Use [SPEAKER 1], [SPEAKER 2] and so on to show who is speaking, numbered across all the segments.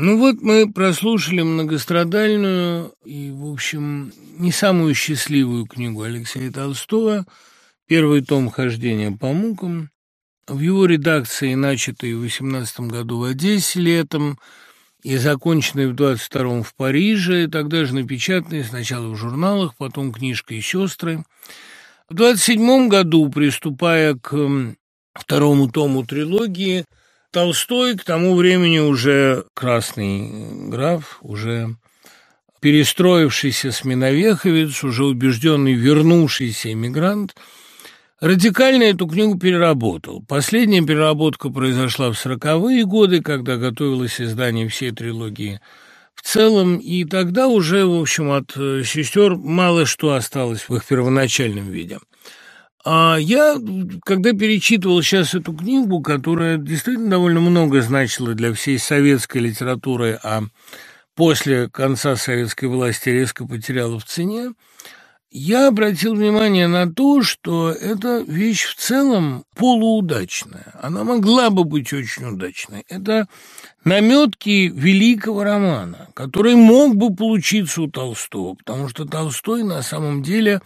[SPEAKER 1] Ну вот мы прослушали многострадальную и, в общем, не самую счастливую книгу Алексея Толстого «Первый том хождения по мукам». В его редакции, начатой в 18 году в Одессе летом и законченной в 22-м в Париже, тогда же напечатанной сначала в журналах, потом книжка и сестры. В 27 году, приступая к второму тому трилогии, Толстой к тому времени уже красный граф, уже перестроившийся сменовеховец, уже убежденный вернувшийся эмигрант, радикально эту книгу переработал. Последняя переработка произошла в сороковые годы, когда готовилось издание всей трилогии в целом, и тогда уже, в общем, от сестер мало что осталось в их первоначальном виде. А я, когда перечитывал сейчас эту книгу, которая действительно довольно много значила для всей советской литературы, а после конца советской власти резко потеряла в цене, я обратил внимание на то, что эта вещь в целом полуудачная. Она могла бы быть очень удачной. Это наметки великого романа, который мог бы получиться у Толстого, потому что Толстой на самом деле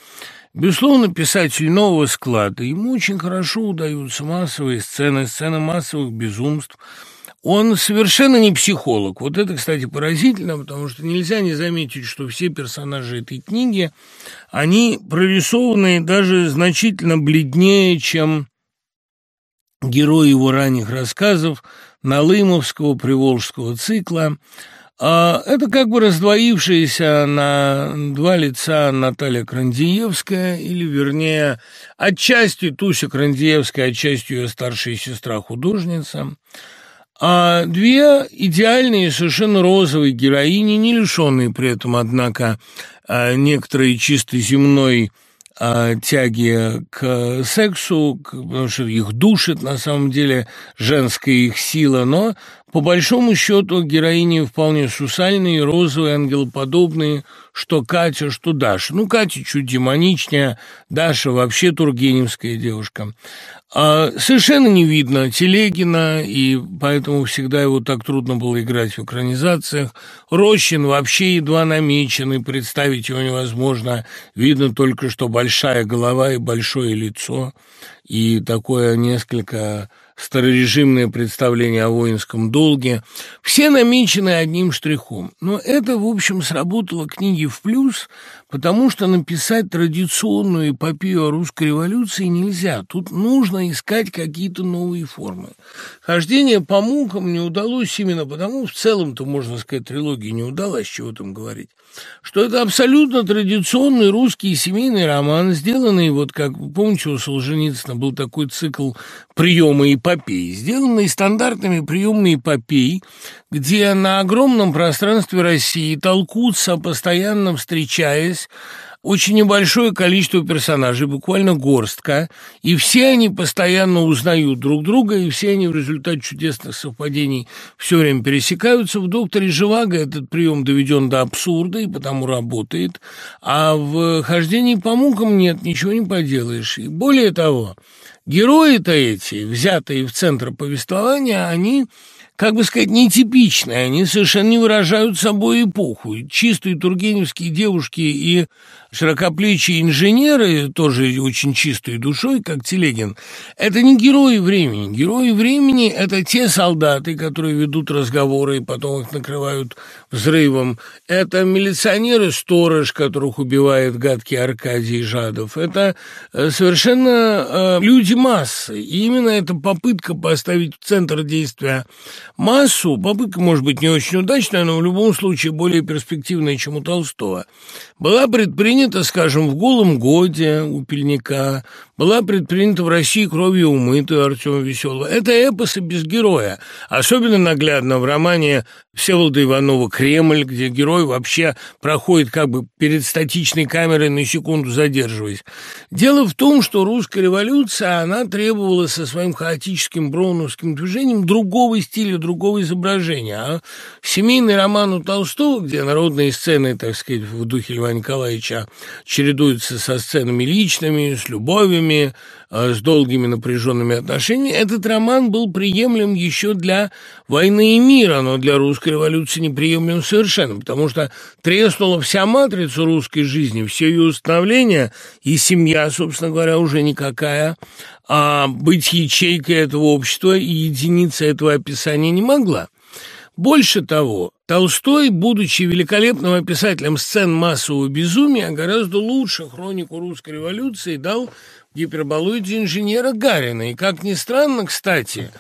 [SPEAKER 1] Безусловно, писатель нового склада. Ему очень хорошо удаются массовые сцены, сцены массовых безумств. Он совершенно не психолог. Вот это, кстати, поразительно, потому что нельзя не заметить, что все персонажи этой книги, они прорисованы даже значительно бледнее, чем герои его ранних рассказов, Налымовского, Приволжского цикла – это как бы раздвоившаяся на два лица Наталья Крандиевская, или, вернее, отчасти Туся Крандиевская, отчасти ее старшая сестра-художница, а две идеальные, совершенно розовые героини, не лишенные при этом, однако, а, некоторой чисто земной а, тяги к сексу, потому что их душит на самом деле женская их сила, но по большому счету героини вполне сусальные, розовые, ангелоподобные, что Катя, что Даша. Ну, Катя чуть демоничнее, Даша вообще тургеневская девушка. А совершенно не видно Телегина, и поэтому всегда его так трудно было играть в экранизациях. Рощин вообще едва намечен, и представить его невозможно. Видно только, что большая голова и большое лицо, и такое несколько старорежимное представление о воинском долге, все намечены одним штрихом. Но это, в общем, сработало книге в плюс, потому что написать традиционную эпопею о русской революции нельзя. Тут нужно искать какие-то новые формы. Хождение по мукам не удалось именно потому, в целом-то, можно сказать, трилогия не удалась, чего там говорить, что это абсолютно традиционный русский семейный роман, сделанный, вот как, помните, у Солженицына был такой цикл приема эпопеи, сделанный стандартными приемами эпопей, где на огромном пространстве России толкутся, постоянно встречаясь, очень небольшое количество персонажей, буквально горстка, и все они постоянно узнают друг друга, и все они в результате чудесных совпадений все время пересекаются. В «Докторе Живаго» этот прием доведен до абсурда и потому работает, а в «Хождении по мукам» нет, ничего не поделаешь. И более того, герои-то эти, взятые в центр повествования, они как бы сказать, нетипичные, они совершенно не выражают собой эпоху. Чистые тургеневские девушки и широкоплечие инженеры, тоже очень чистой душой, как Телегин, это не герои времени. Герои времени – это те солдаты, которые ведут разговоры и потом их накрывают взрывом. Это милиционеры-сторож, которых убивает гадкий Аркадий Жадов. Это э, совершенно э, люди массы. И именно эта попытка поставить в центр действия массу, попытка, может быть, не очень удачная, но в любом случае более перспективная, чем у Толстого, была предпринята, скажем, в «Голом годе» у Пельника, была предпринята в России кровью умытую Артема Веселого. Это эпосы без героя. Особенно наглядно в романе Всеволода Иванова «Кремль», где герой вообще проходит как бы перед статичной камерой на секунду задерживаясь. Дело в том, что русская революция, она требовала со своим хаотическим броуновским движением другого стиля, другого изображения. А семейный роман у Толстого, где народные сцены, так сказать, в духе Льва Николаевича чередуются со сценами личными, с любовями, э, с долгими напряженными отношениями, этот роман был приемлем еще для «Войны и мира», но для русской революции неприемлем совершенно, потому что треснула вся матрица русской жизни, все ее установления, и семья, собственно говоря, уже никакая, а быть ячейкой этого общества и единицей этого описания не могла. Больше того, Толстой, будучи великолепным описателем сцен массового безумия, гораздо лучше хронику русской революции дал гиперболоиде инженера Гарина. И, как ни странно, кстати,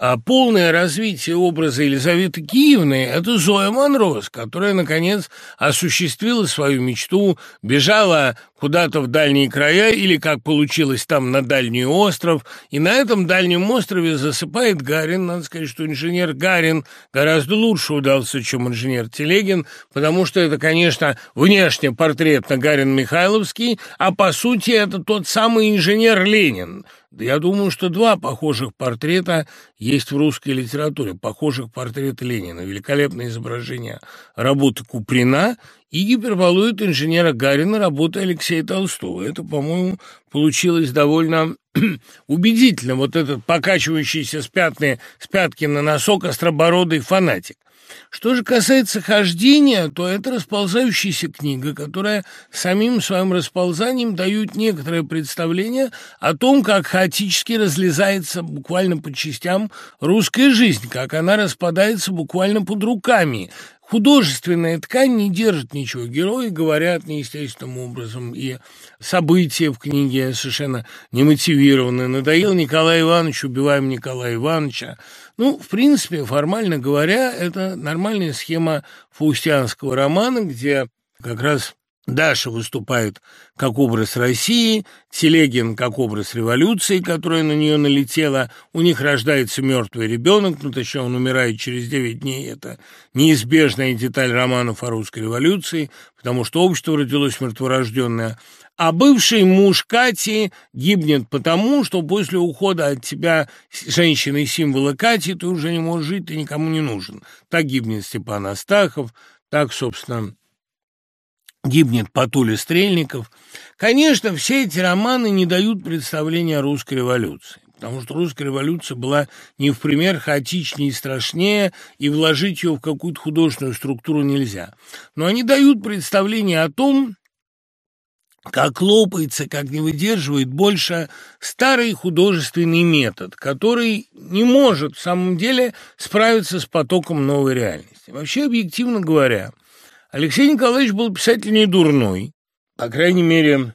[SPEAKER 1] а полное развитие образа Елизаветы Киевны – это Зоя Монрос, которая, наконец, осуществила свою мечту, бежала куда-то в дальние края или, как получилось там, на дальний остров, и на этом дальнем острове засыпает Гарин. Надо сказать, что инженер Гарин гораздо лучше удался, чем инженер Телегин, потому что это, конечно, внешне портрет на Гарин Михайловский, а по сути это тот самый инженер Ленин – да я думаю, что два похожих портрета есть в русской литературе. Похожих портрета Ленина. Великолепное изображение работы Куприна и гиперболоид инженера Гарина работы Алексея Толстого. Это, по-моему, получилось довольно убедительно. Вот этот покачивающийся с, пятны, с пятки на носок остробородый фанатик. Что же касается хождения, то это расползающаяся книга, которая самим своим расползанием дает некоторое представление о том, как хаотически разлезается буквально по частям русская жизнь, как она распадается буквально под руками, Художественная ткань не держит ничего. Герои говорят неестественным образом, и события в книге совершенно немотивированы. Надоел Николай Иванович, убиваем Николая Ивановича. Ну, в принципе, формально говоря, это нормальная схема фаустианского романа, где как раз Даша выступает как образ России, Телегин как образ революции, которая на нее налетела. У них рождается мертвый ребенок, ну, точнее, он умирает через 9 дней. Это неизбежная деталь романов о русской революции, потому что общество родилось мертворожденное. А бывший муж Кати гибнет потому, что после ухода от тебя женщины символа Кати ты уже не можешь жить, ты никому не нужен. Так гибнет Степан Астахов, так, собственно, гибнет Патуля Стрельников. Конечно, все эти романы не дают представления о русской революции потому что русская революция была не в пример хаотичнее и страшнее, и вложить ее в какую-то художественную структуру нельзя. Но они дают представление о том, как лопается, как не выдерживает больше старый художественный метод, который не может в самом деле справиться с потоком новой реальности. Вообще, объективно говоря, Алексей Николаевич был писатель не дурной, по крайней мере,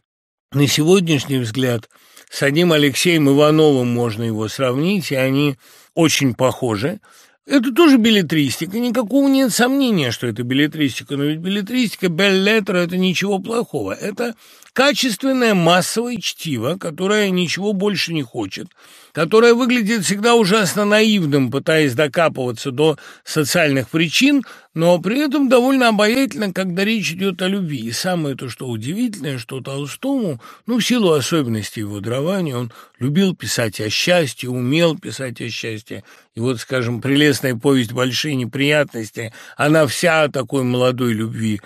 [SPEAKER 1] на сегодняшний взгляд, с одним Алексеем Ивановым можно его сравнить, и они очень похожи. Это тоже билетристика, никакого нет сомнения, что это билетристика, но ведь билетристика, беллетра – это ничего плохого. Это качественное массовое чтиво, которое ничего больше не хочет, которое выглядит всегда ужасно наивным, пытаясь докапываться до социальных причин, но при этом довольно обаятельно, когда речь идет о любви. И самое то, что удивительное, что Толстому, ну, в силу особенностей его дарования, он любил писать о счастье, умел писать о счастье. И вот, скажем, прелестная повесть «Большие неприятности», она вся о такой молодой любви.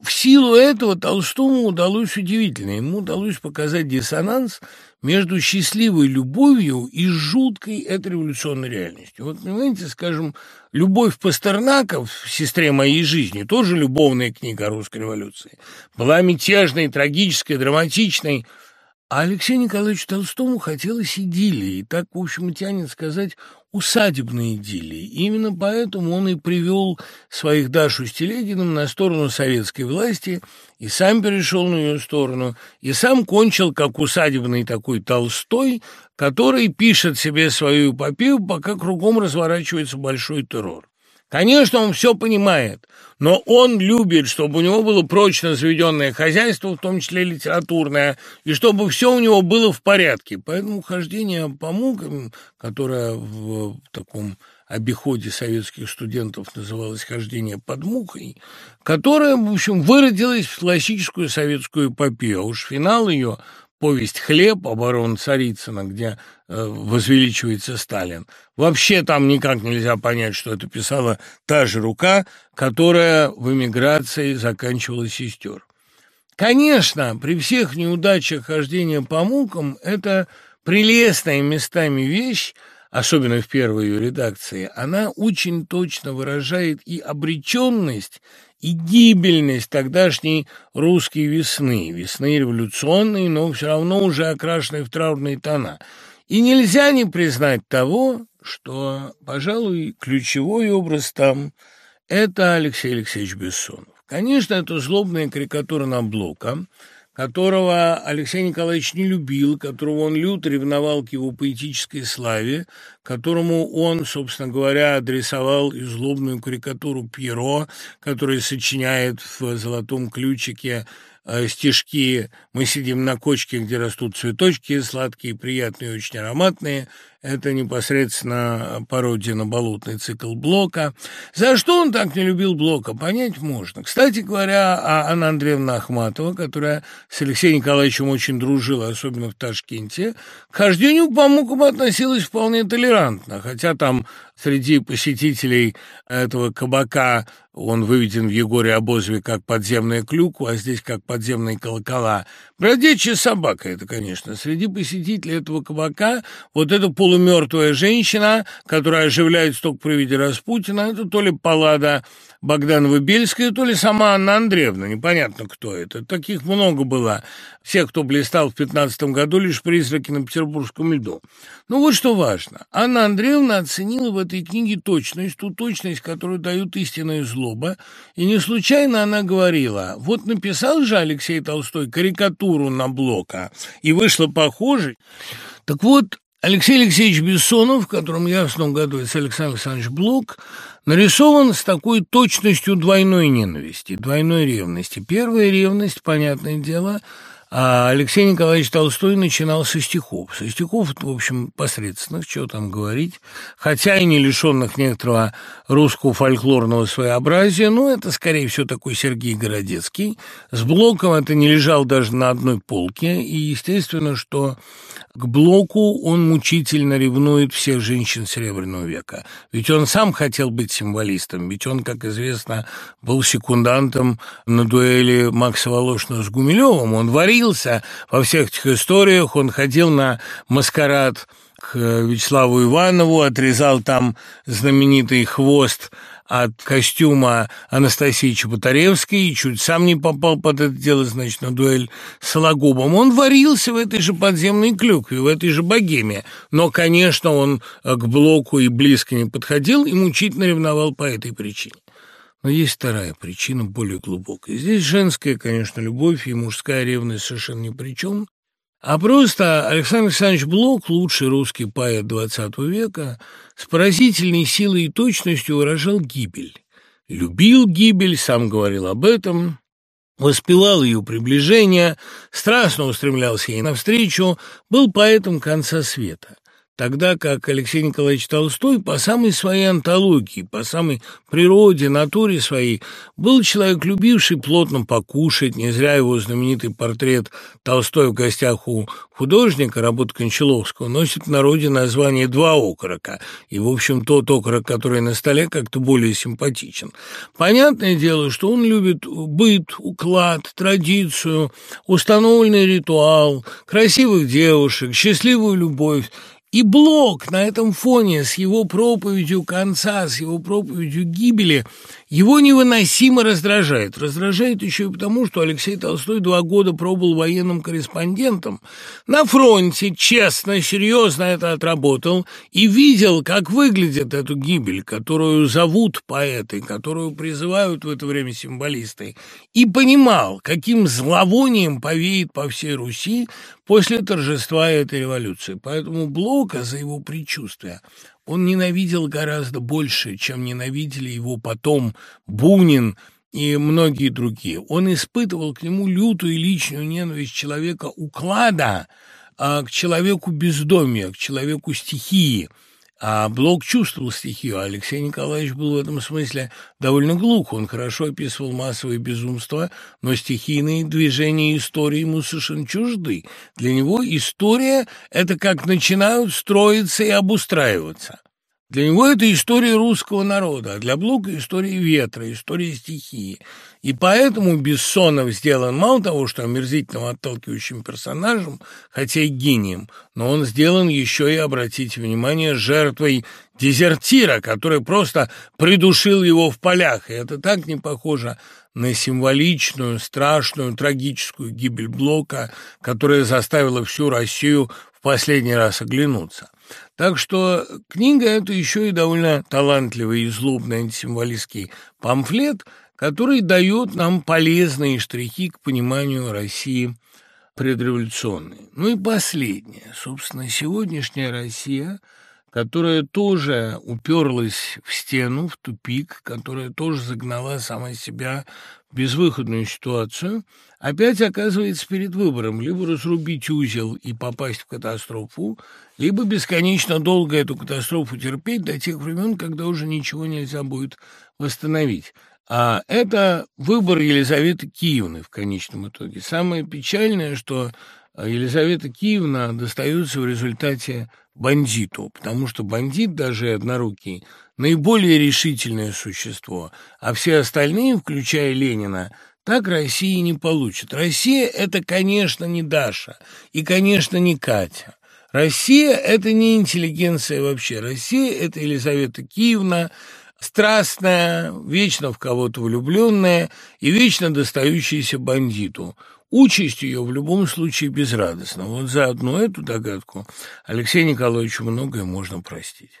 [SPEAKER 1] В силу этого Толстому удалось удивительно. Ему удалось показать диссонанс между счастливой любовью и жуткой этой революционной реальностью. Вот, понимаете, скажем, «Любовь Пастернака в «Сестре моей жизни» тоже любовная книга о русской революции. Была мятежной, трагической, драматичной, а Алексею Николаевичу Толстому хотелось идиллии, и так, в общем, тянет сказать усадебной идиллии. именно поэтому он и привел своих Дашу с Телегиным на сторону советской власти, и сам перешел на ее сторону, и сам кончил как усадебный такой Толстой, который пишет себе свою эпопею, пока кругом разворачивается большой террор. Конечно, он все понимает, но он любит, чтобы у него было прочно заведенное хозяйство, в том числе литературное, и чтобы все у него было в порядке. Поэтому хождение по мукам, которое в таком обиходе советских студентов называлось «Хождение под мукой», которое, в общем, выродилось в классическую советскую эпопею. А уж финал ее повесть «Хлеб» оборон Царицына, где э, возвеличивается Сталин. Вообще там никак нельзя понять, что это писала та же рука, которая в эмиграции заканчивала сестер. Конечно, при всех неудачах хождения по мукам это прелестная местами вещь, особенно в первой ее редакции, она очень точно выражает и обреченность, и гибельность тогдашней русской весны, весны революционной, но все равно уже окрашенной в траурные тона. И нельзя не признать того, что, пожалуй, ключевой образ там – это Алексей Алексеевич Бессонов. Конечно, это злобная карикатура на Блока – которого Алексей Николаевич не любил, которого он люто ревновал к его поэтической славе, которому он, собственно говоря, адресовал и злобную карикатуру Пьеро, который сочиняет в «Золотом ключике» стишки «Мы сидим на кочке, где растут цветочки, сладкие, приятные, очень ароматные», это непосредственно пародия на болотный цикл Блока. За что он так не любил Блока, понять можно. Кстати говоря, а Анна Андреевна Ахматова, которая с Алексеем Николаевичем очень дружила, особенно в Ташкенте, к хождению по мукам относилась вполне толерантно, хотя там среди посетителей этого кабака он выведен в Егоре Обозове как подземная клюква, а здесь как подземные колокола. Бродячая собака это, конечно. Среди посетителей этого кабака вот эта полумертвая женщина, которая оживляется только при виде Распутина, это то ли Паллада Богданова-Бельская, то ли сама Анна Андреевна, непонятно кто это. Таких много было. Все, кто блистал в пятнадцатом году, лишь призраки на петербургском льду. Ну вот что важно. Анна Андреевна оценила в этой книге точность, ту точность, которую дают истинная злоба, и не случайно она говорила, вот написал же Алексей Толстой карикатуру на Блока, и вышло похоже. Так вот, Алексей Алексеевич Бессонов, в котором ясно угадывается Александр Александрович Блок, нарисован с такой точностью двойной ненависти, двойной ревности. Первая ревность, понятное дело – а Алексей Николаевич Толстой начинал со стихов. Со стихов, в общем, посредственных, что там говорить, хотя и не лишенных некоторого русского фольклорного своеобразия, но это, скорее всего, такой Сергей Городецкий. С Блоком это не лежал даже на одной полке, и естественно, что к Блоку он мучительно ревнует всех женщин Серебряного века. Ведь он сам хотел быть символистом, ведь он, как известно, был секундантом на дуэли Макса Волошина с Гумилевым, он варил варился во всех этих историях, он ходил на маскарад к Вячеславу Иванову, отрезал там знаменитый хвост от костюма Анастасии Чеботаревской и чуть сам не попал под это дело, значит, на дуэль с Сологубом. Он варился в этой же подземной клюкве, в этой же богеме. Но, конечно, он к блоку и близко не подходил и мучительно ревновал по этой причине. Но есть вторая причина, более глубокая. Здесь женская, конечно, любовь и мужская ревность совершенно ни при чем. А просто Александр Александрович Блок, лучший русский поэт XX века, с поразительной силой и точностью выражал гибель. Любил гибель, сам говорил об этом, воспевал ее приближение, страстно устремлялся ей навстречу, был поэтом конца света тогда как Алексей Николаевич Толстой по самой своей антологии, по самой природе, натуре своей, был человек, любивший плотно покушать, не зря его знаменитый портрет Толстой в гостях у художника, работа Кончаловского, носит в народе название «Два окорока», и, в общем, тот окорок, который на столе, как-то более симпатичен. Понятное дело, что он любит быт, уклад, традицию, установленный ритуал, красивых девушек, счастливую любовь, и Блок на этом фоне с его проповедью конца, с его проповедью гибели, его невыносимо раздражает. Раздражает еще и потому, что Алексей Толстой два года пробыл военным корреспондентом. На фронте честно, серьезно это отработал и видел, как выглядит эту гибель, которую зовут поэты, которую призывают в это время символисты, и понимал, каким зловонием повеет по всей Руси после торжества этой революции. Поэтому Блока за его предчувствие он ненавидел гораздо больше, чем ненавидели его потом Бунин и многие другие. Он испытывал к нему лютую личную ненависть человека уклада, а к человеку бездомия, к человеку стихии – а Блок чувствовал стихию, а Алексей Николаевич был в этом смысле довольно глух. Он хорошо описывал массовые безумства, но стихийные движения истории ему совершенно чужды. Для него история – это как начинают строиться и обустраиваться. Для него это история русского народа, а для Блока история ветра, история стихии. И поэтому Бессонов сделан мало того, что омерзительным отталкивающим персонажем, хотя и гением, но он сделан еще и, обратите внимание, жертвой дезертира, который просто придушил его в полях. И это так не похоже на символичную, страшную, трагическую гибель Блока, которая заставила всю Россию в последний раз оглянуться. Так что книга – это еще и довольно талантливый и злобный антисимволистский памфлет, который дает нам полезные штрихи к пониманию России предреволюционной. Ну и последнее. Собственно, сегодняшняя Россия – которая тоже уперлась в стену, в тупик, которая тоже загнала сама себя в безвыходную ситуацию, опять оказывается перед выбором либо разрубить узел и попасть в катастрофу, либо бесконечно долго эту катастрофу терпеть до тех времен, когда уже ничего нельзя будет восстановить. А это выбор Елизаветы Киевны в конечном итоге. Самое печальное, что Елизавета Киевна достается в результате бандиту, потому что бандит, даже однорукий, наиболее решительное существо, а все остальные, включая Ленина, так России не получат. Россия – это, конечно, не Даша и, конечно, не Катя. Россия – это не интеллигенция вообще. Россия – это Елизавета Киевна, страстная, вечно в кого-то влюбленная и вечно достающаяся бандиту. Участь ее в любом случае безрадостна. Вот за одну эту догадку Алексею Николаевичу многое можно простить.